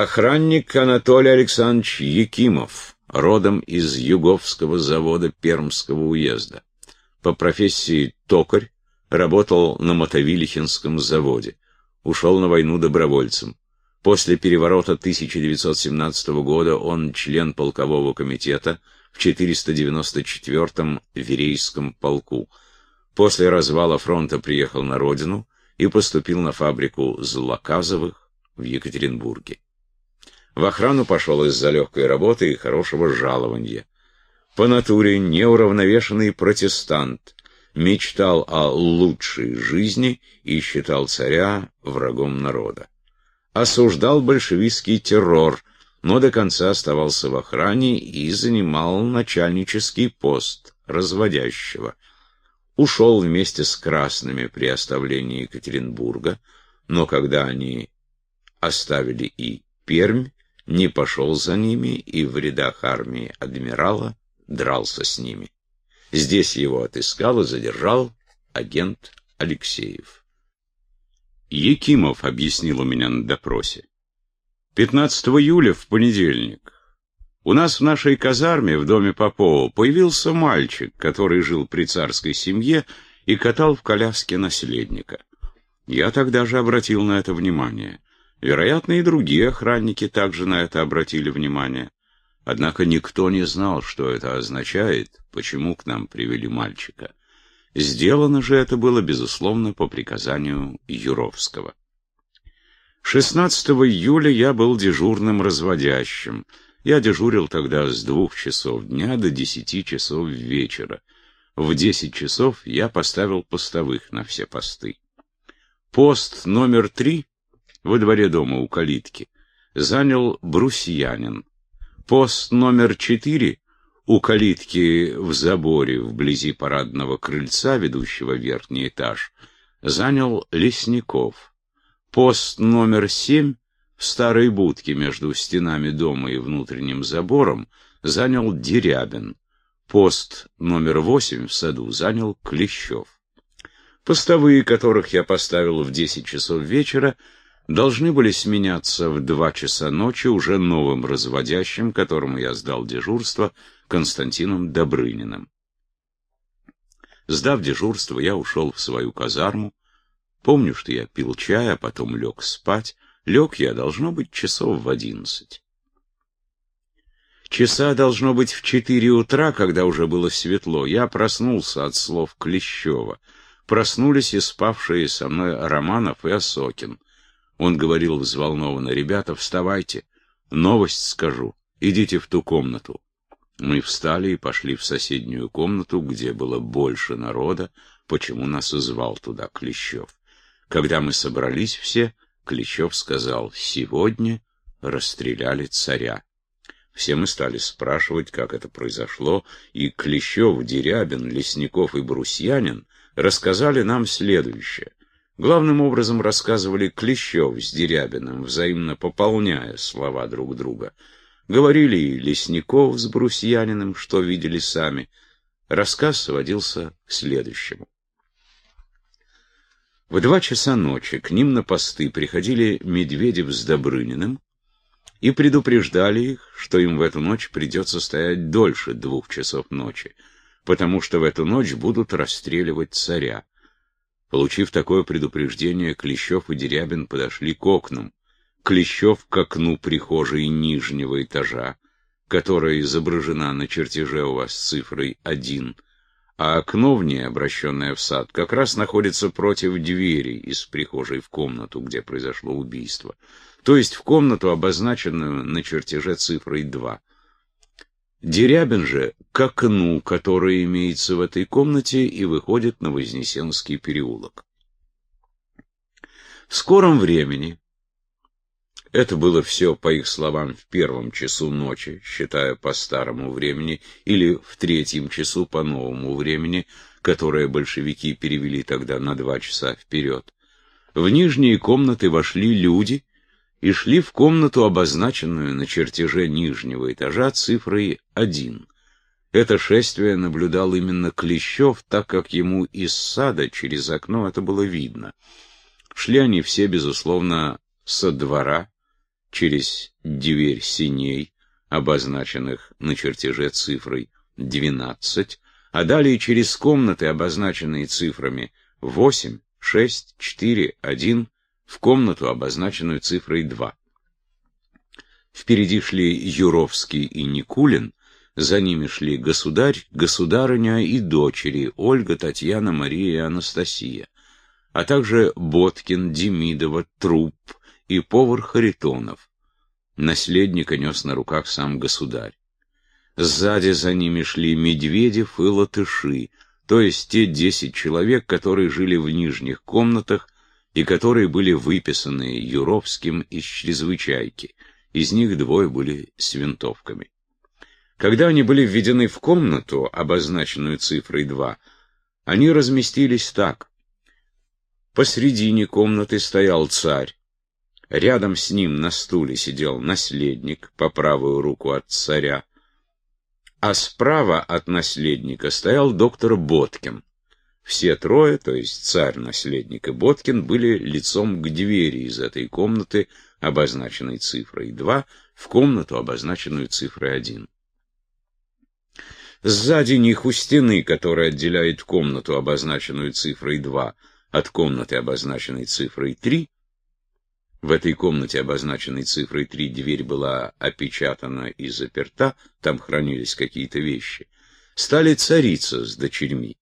Охранник Анатолий Александрович Якимов, родом из Юговского завода Пермского уезда. По профессии токарь, работал на Мотовилихинском заводе. Ушел на войну добровольцем. После переворота 1917 года он член полкового комитета в 494-м Верейском полку. После развала фронта приехал на родину и поступил на фабрику Злоказовых в Екатеринбурге. В охрану пошел из-за легкой работы и хорошего жалования. По натуре неуравновешенный протестант, мечтал о лучшей жизни и считал царя врагом народа. Осуждал большевистский террор, но до конца оставался в охране и занимал начальнический пост разводящего – ушел вместе с красными при оставлении Екатеринбурга, но когда они оставили и Пермь, не пошел за ними и в рядах армии адмирала дрался с ними. Здесь его отыскал и задержал агент Алексеев. Якимов объяснил у меня на допросе. 15 июля в понедельник у нас в нашей казарме в доме Попова появился мальчик, который жил при царской семье и катал в коляске наследника. Я тогда же обратил на это внимание. Вероятно, и другие охранники также на это обратили внимание. Однако никто не знал, что это означает, почему к нам привели мальчика. Сделано же это было, безусловно, по приказанию Юровского. 16 июля я был дежурным разводящим — я дежурил тогда с двух часов дня до десяти часов вечера. В десять часов я поставил постовых на все посты. Пост номер три во дворе дома у калитки занял брусьянин. Пост номер четыре у калитки в заборе вблизи парадного крыльца, ведущего в верхний этаж, занял Лесников. Пост номер семь в старой будке между стенами дома и внутренним забором занял Дерябин. Пост номер восемь в саду занял Клещев. Постовые, которых я поставил в десять часов вечера, должны были сменяться в два часа ночи уже новым разводящим, которому я сдал дежурство, Константином Добрыниным. Сдав дежурство, я ушел в свою казарму. Помню, что я пил чай, а потом лег спать, Лег я, должно быть, часов в одиннадцать. Часа должно быть в четыре утра, когда уже было светло. Я проснулся от слов Клещева. Проснулись и спавшие со мной Романов и Осокин. Он говорил взволнованно, «Ребята, вставайте, новость скажу, идите в ту комнату». Мы встали и пошли в соседнюю комнату, где было больше народа, почему нас и звал туда Клещев. Когда мы собрались все, Клещев сказал, сегодня расстреляли царя. Все мы стали спрашивать, как это произошло, и Клещев, Дерябин, Лесников и Брусьянин рассказали нам следующее. Главным образом рассказывали Клещев с Дерябиным, взаимно пополняя слова друг друга. Говорили и Лесников с Брусьяниным, что видели сами. Рассказ сводился к следующему. В два часа ночи к ним на посты приходили Медведев с Добрыниным и предупреждали их, что им в эту ночь придется стоять дольше двух часов ночи, потому что в эту ночь будут расстреливать царя. Получив такое предупреждение, Клещев и Дерябин подошли к окнам. Клещев к окну прихожей нижнего этажа, которая изображена на чертеже у вас цифрой один — а окно в ней, обращенное в сад, как раз находится против двери из прихожей в комнату, где произошло убийство, то есть в комнату, обозначенную на чертеже цифрой 2. Дерябин же к окну, которое имеется в этой комнате и выходит на Вознесенский переулок. В скором времени это было все, по их словам, в первом часу ночи, считая по старому времени, или в третьем часу по новому времени, которое большевики перевели тогда на два часа вперед. В нижние комнаты вошли люди и шли в комнату, обозначенную на чертеже нижнего этажа цифрой один. Это шествие наблюдал именно Клещев, так как ему из сада через окно это было видно. Шли они все, безусловно, со двора, через дверь синей, обозначенных на чертеже цифрой 12, а далее через комнаты, обозначенные цифрами 8, 6, 4, 1, в комнату, обозначенную цифрой 2. Впереди шли Юровский и Никулин, за ними шли государь, государыня и дочери Ольга, Татьяна, Мария и Анастасия, а также Боткин, Демидова, Труп и повар Харитонов. Наследника нес на руках сам государь. Сзади за ними шли Медведев и Латыши, то есть те десять человек, которые жили в нижних комнатах и которые были выписаны Юровским из чрезвычайки. Из них двое были с винтовками. Когда они были введены в комнату, обозначенную цифрой 2, они разместились так. Посредине комнаты стоял царь. Рядом с ним на стуле сидел наследник по правую руку от царя а справа от наследника стоял доктор Боткин. Все трое, то есть царь, наследник и Боткин, были лицом к двери из этой комнаты, обозначенной цифрой 2, в комнату, обозначенную цифрой 1. Сзади них у стены, которая отделяет комнату, обозначенную цифрой 2, от комнаты, обозначенной цифрой 3, в этой комнате, обозначенной цифрой 3, дверь была опечатана и заперта, там хранились какие-то вещи. Стали царица с дочерьми.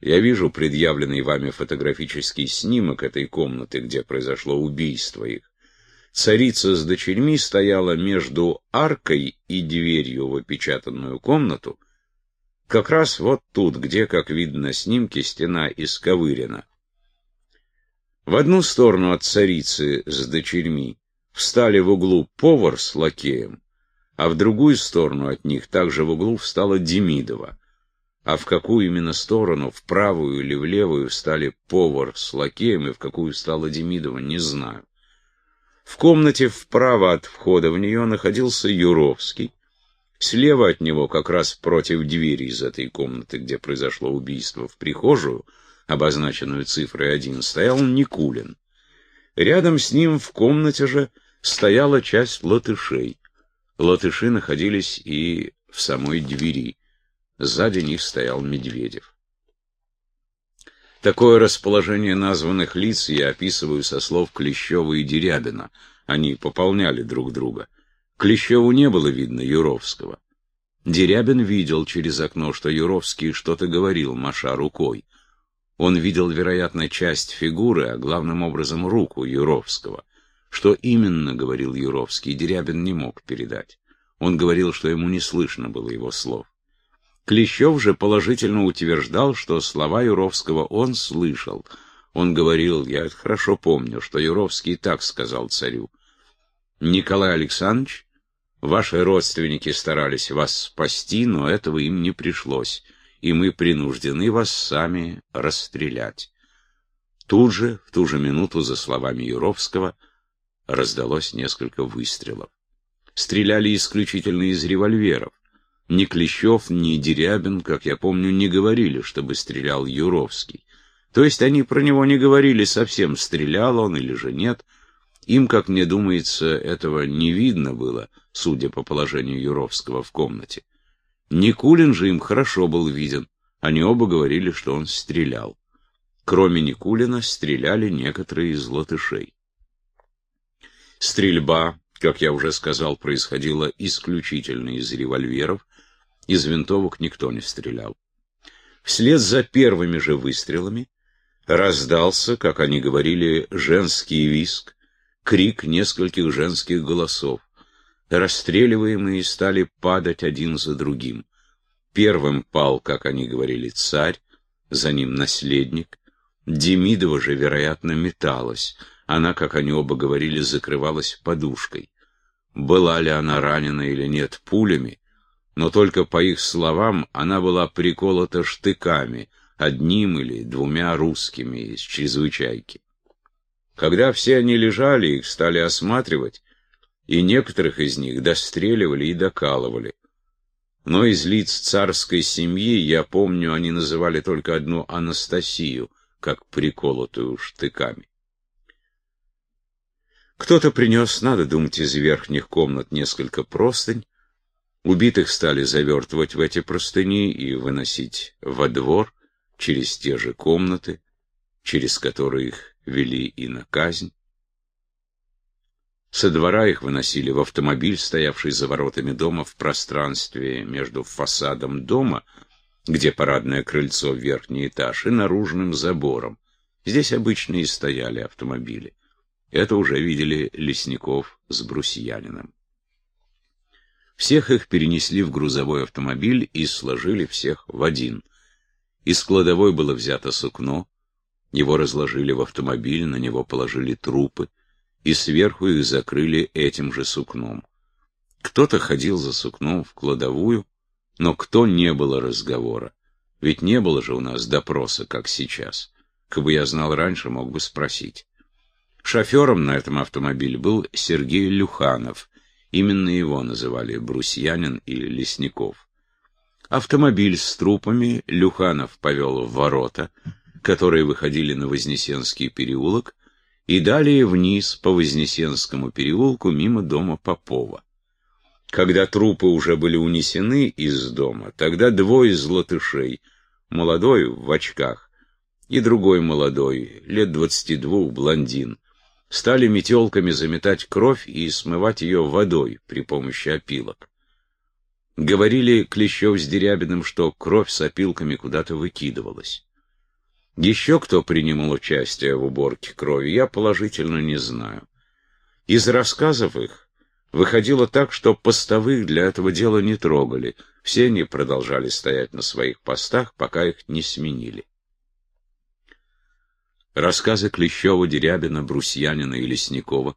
Я вижу предъявленный вами фотографический снимок этой комнаты, где произошло убийство их. Царица с дочерьми стояла между аркой и дверью в опечатанную комнату, как раз вот тут, где, как видно на снимке, стена исковырена. В одну сторону от царицы с дочерьми встали в углу повар с лакеем, а в другую сторону от них также в углу встала Демидова. А в какую именно сторону, в правую или в левую, встали повар с лакеем и в какую стала Демидова, не знаю. В комнате вправо от входа в нее находился Юровский. Слева от него, как раз против двери из этой комнаты, где произошло убийство, в прихожую — обозначенную цифрой 1, стоял Никулин. Рядом с ним в комнате же стояла часть латышей. Латыши находились и в самой двери. Сзади них стоял Медведев. Такое расположение названных лиц я описываю со слов Клещева и Дерябина. Они пополняли друг друга. Клещеву не было видно Юровского. Дерябин видел через окно, что Юровский что-то говорил, маша рукой. Он видел, вероятно, часть фигуры, а главным образом руку Юровского. Что именно говорил Юровский, Дерябин не мог передать. Он говорил, что ему не слышно было его слов. Клещев же положительно утверждал, что слова Юровского он слышал. Он говорил, я это хорошо помню, что Юровский так сказал царю. «Николай Александрович, ваши родственники старались вас спасти, но этого им не пришлось и мы принуждены вас сами расстрелять. Тут же, в ту же минуту, за словами Юровского, раздалось несколько выстрелов. Стреляли исключительно из револьверов. Ни Клещев, ни Дерябин, как я помню, не говорили, чтобы стрелял Юровский. То есть они про него не говорили совсем, стрелял он или же нет. Им, как мне думается, этого не видно было, судя по положению Юровского в комнате. Никулин же им хорошо был виден. Они оба говорили, что он стрелял. Кроме Никулина стреляли некоторые из латышей. Стрельба, как я уже сказал, происходила исключительно из револьверов, из винтовок никто не стрелял. Вслед за первыми же выстрелами раздался, как они говорили, женский виск, крик нескольких женских голосов. Расстреливаемые стали падать один за другим. Первым пал, как они говорили, царь, за ним наследник. Демидова же, вероятно, металась. Она, как они оба говорили, закрывалась подушкой. Была ли она ранена или нет пулями, но только по их словам она была приколота штыками, одним или двумя русскими из чрезвычайки. Когда все они лежали, их стали осматривать, и некоторых из них достреливали и докалывали. Но из лиц царской семьи, я помню, они называли только одну Анастасию, как приколотую штыками. Кто-то принес, надо думать, из верхних комнат несколько простынь. Убитых стали завертывать в эти простыни и выносить во двор через те же комнаты, через которые их вели и на казнь. Со двора их выносили в автомобиль, стоявший за воротами дома в пространстве между фасадом дома, где парадное крыльцо, верхний этаж, и наружным забором. Здесь обычно и стояли автомобили. Это уже видели Лесников с Брусьянином. Всех их перенесли в грузовой автомобиль и сложили всех в один. Из кладовой было взято сукно, его разложили в автомобиль, на него положили трупы, и сверху их закрыли этим же сукном. Кто-то ходил за сукном в кладовую, но кто не было разговора. Ведь не было же у нас допроса, как сейчас. Как бы я знал раньше, мог бы спросить. Шофером на этом автомобиле был Сергей Люханов. Именно его называли Брусьянин и Лесников. Автомобиль с трупами Люханов повел в ворота, которые выходили на Вознесенский переулок, и далее вниз по Вознесенскому переулку мимо дома Попова. Когда трупы уже были унесены из дома, тогда двое златышей, молодой в очках и другой молодой, лет двадцати двух, блондин, стали метелками заметать кровь и смывать ее водой при помощи опилок. Говорили Клещев с Дерябиным, что кровь с опилками куда-то выкидывалась. Еще кто принимал участие в уборке крови, я положительно не знаю. Из рассказов их выходило так, что постовых для этого дела не трогали, все они продолжали стоять на своих постах, пока их не сменили. Рассказы Клещева, Дерябина, Брусьянина и Лесникова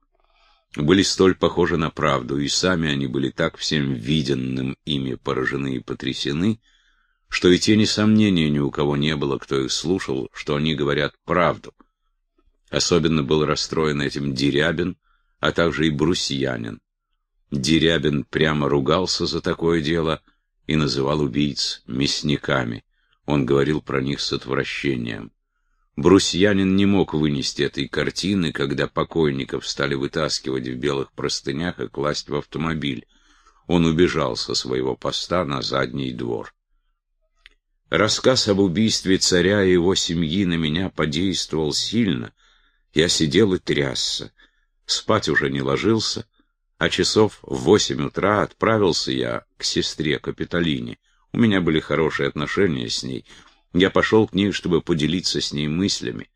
были столь похожи на правду, и сами они были так всем виденным ими поражены и потрясены, что и тени сомнения ни у кого не было, кто их слушал, что они говорят правду. Особенно был расстроен этим Дерябин, а также и Брусьянин. Дерябин прямо ругался за такое дело и называл убийц мясниками. Он говорил про них с отвращением. Брусьянин не мог вынести этой картины, когда покойников стали вытаскивать в белых простынях и класть в автомобиль. Он убежал со своего поста на задний двор. Рассказ об убийстве царя и его семьи на меня подействовал сильно. Я сидел и трясся. Спать уже не ложился, а часов в восемь утра отправился я к сестре Капитолине. У меня были хорошие отношения с ней. Я пошел к ней, чтобы поделиться с ней мыслями.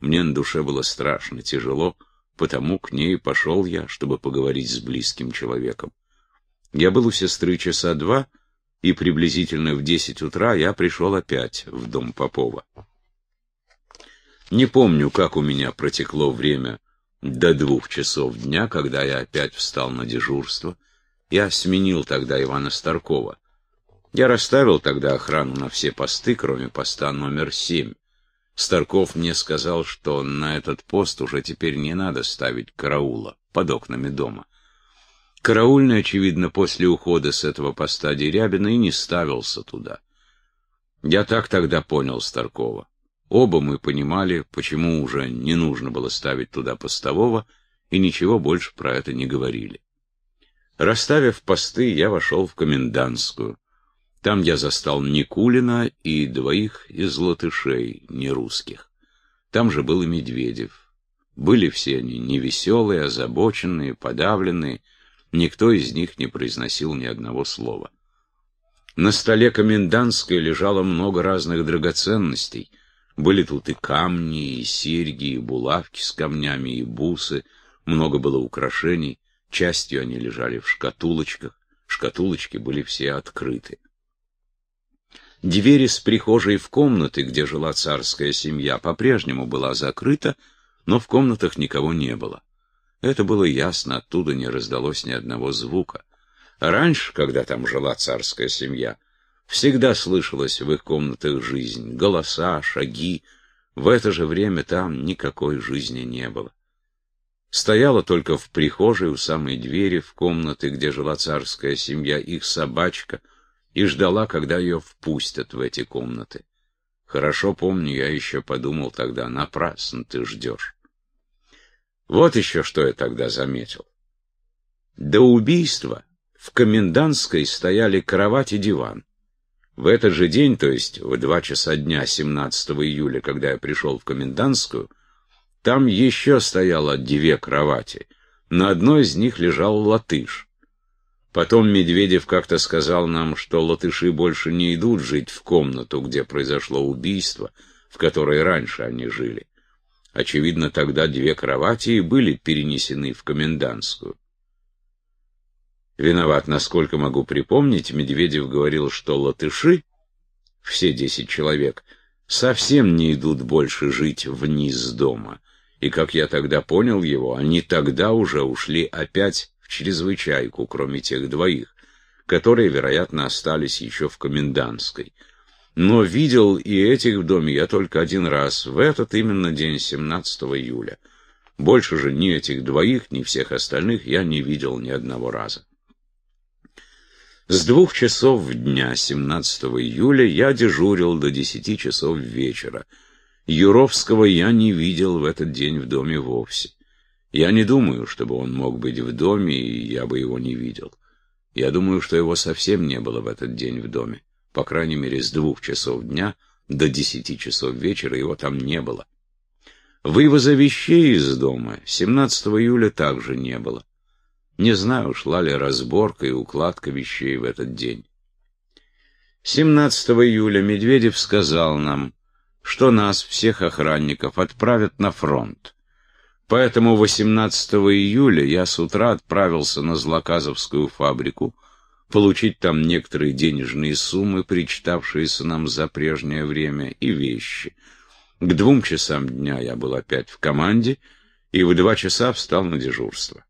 Мне на душе было страшно, тяжело, потому к ней пошел я, чтобы поговорить с близким человеком. Я был у сестры часа два, и приблизительно в десять утра я пришел опять в дом Попова. Не помню, как у меня протекло время до двух часов дня, когда я опять встал на дежурство. Я сменил тогда Ивана Старкова. Я расставил тогда охрану на все посты, кроме поста номер семь. Старков мне сказал, что на этот пост уже теперь не надо ставить караула под окнами дома. Караульный, очевидно, после ухода с этого поста Дерябина и не ставился туда. Я так тогда понял Старкова. Оба мы понимали, почему уже не нужно было ставить туда постового, и ничего больше про это не говорили. Расставив посты, я вошел в комендантскую. Там я застал Никулина и двоих из латышей, нерусских. Там же был и Медведев. Были все они невеселые, озабоченные, подавленные, Никто из них не произносил ни одного слова. На столе комендантской лежало много разных драгоценностей. Были тут и камни, и серьги, и булавки с камнями, и бусы. Много было украшений. Частью они лежали в шкатулочках. Шкатулочки были все открыты. Дверь из прихожей в комнаты, где жила царская семья, по-прежнему была закрыта, но в комнатах никого не было. Это было ясно, оттуда не раздалось ни одного звука. Раньше, когда там жила царская семья, всегда слышалась в их комнатах жизнь, голоса, шаги. В это же время там никакой жизни не было. Стояла только в прихожей у самой двери в комнаты, где жила царская семья, их собачка, и ждала, когда ее впустят в эти комнаты. Хорошо помню, я еще подумал тогда, напрасно ты ждешь. Вот еще что я тогда заметил. До убийства в комендантской стояли кровать и диван. В этот же день, то есть в два часа дня 17 июля, когда я пришел в комендантскую, там еще стояло две кровати. На одной из них лежал латыш. Потом Медведев как-то сказал нам, что латыши больше не идут жить в комнату, где произошло убийство, в которой раньше они жили. Очевидно, тогда две кровати и были перенесены в комендантскую. Виноват, насколько могу припомнить, Медведев говорил, что латыши, все десять человек, совсем не идут больше жить вниз дома. И, как я тогда понял его, они тогда уже ушли опять в чрезвычайку, кроме тех двоих, которые, вероятно, остались еще в комендантской. Но видел и этих в доме я только один раз, в этот именно день, 17 июля. Больше же ни этих двоих, ни всех остальных я не видел ни одного раза. С двух часов дня, 17 июля, я дежурил до десяти часов вечера. Юровского я не видел в этот день в доме вовсе. Я не думаю, чтобы он мог быть в доме, и я бы его не видел. Я думаю, что его совсем не было в этот день в доме по крайней мере, с двух часов дня до десяти часов вечера его там не было. Вывоза вещей из дома 17 июля также не было. Не знаю, шла ли разборка и укладка вещей в этот день. 17 июля Медведев сказал нам, что нас, всех охранников, отправят на фронт. Поэтому 18 июля я с утра отправился на Злоказовскую фабрику, получить там некоторые денежные суммы, причитавшиеся нам за прежнее время, и вещи. К двум часам дня я был опять в команде, и в два часа встал на дежурство.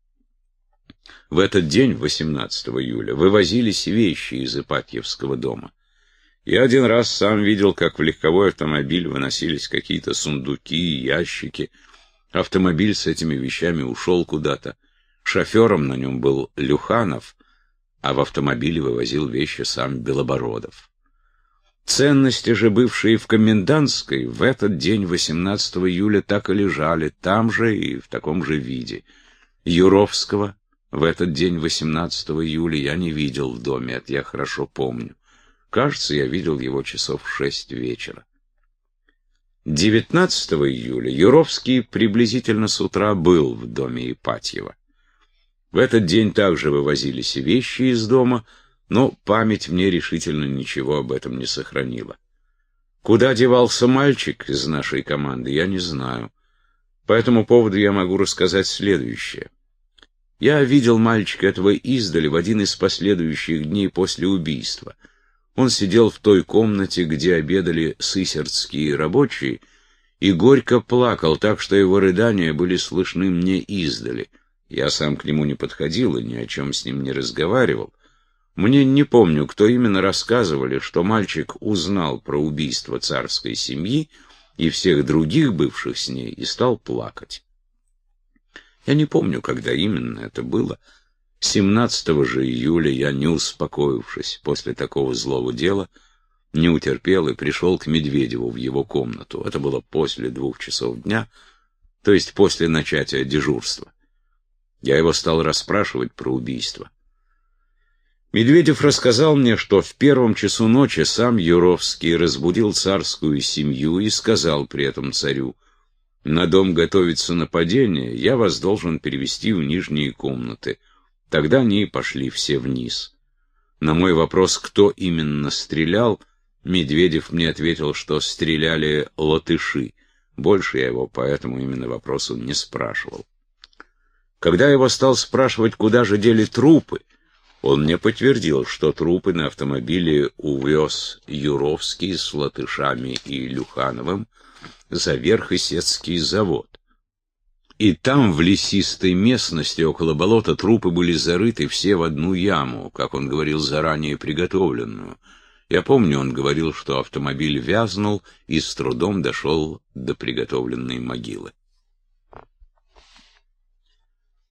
В этот день, 18 июля, вывозились вещи из Ипатьевского дома. Я один раз сам видел, как в легковой автомобиль выносились какие-то сундуки и ящики. Автомобиль с этими вещами ушел куда-то. Шофером на нем был Люханов, а в автомобиле вывозил вещи сам Белобородов. Ценности же, бывшие в комендантской, в этот день, 18 июля, так и лежали, там же и в таком же виде. Юровского в этот день, 18 июля, я не видел в доме, это я хорошо помню. Кажется, я видел его часов в шесть вечера. 19 июля Юровский приблизительно с утра был в доме Ипатьева. В этот день также вывозились вещи из дома, но память мне решительно ничего об этом не сохранила. Куда девался мальчик из нашей команды, я не знаю. По этому поводу я могу рассказать следующее. Я видел мальчика этого издали в один из последующих дней после убийства. Он сидел в той комнате, где обедали сысердские рабочие, и горько плакал, так что его рыдания были слышны мне издали — я сам к нему не подходил и ни о чем с ним не разговаривал. Мне не помню, кто именно рассказывали, что мальчик узнал про убийство царской семьи и всех других бывших с ней и стал плакать. Я не помню, когда именно это было. 17 же июля я, не успокоившись после такого злого дела, не утерпел и пришел к Медведеву в его комнату. Это было после двух часов дня, то есть после начатия дежурства. Я его стал расспрашивать про убийство. Медведев рассказал мне, что в первом часу ночи сам Юровский разбудил царскую семью и сказал при этом царю, «На дом готовится нападение, я вас должен перевести в нижние комнаты». Тогда они и пошли все вниз. На мой вопрос, кто именно стрелял, Медведев мне ответил, что стреляли латыши. Больше я его по этому именно вопросу не спрашивал. Когда я его стал спрашивать, куда же дели трупы, он мне подтвердил, что трупы на автомобиле увез Юровский с Латышами и Люхановым за Верхосецкий завод. И там, в лесистой местности около болота, трупы были зарыты все в одну яму, как он говорил, заранее приготовленную. Я помню, он говорил, что автомобиль вязнул и с трудом дошел до приготовленной могилы.